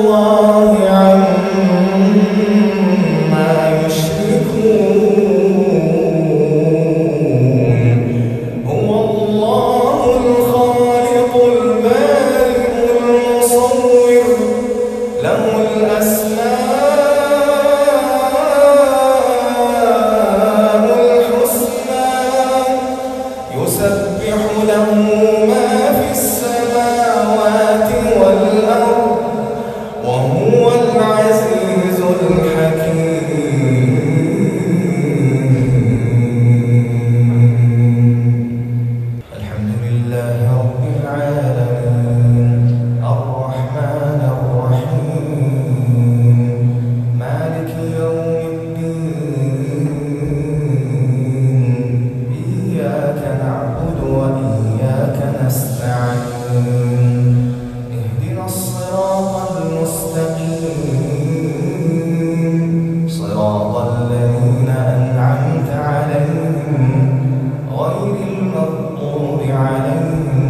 Allah المغضوب عليهم.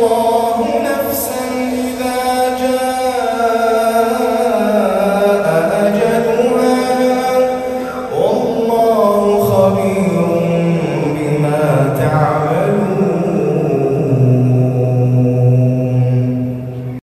Oh.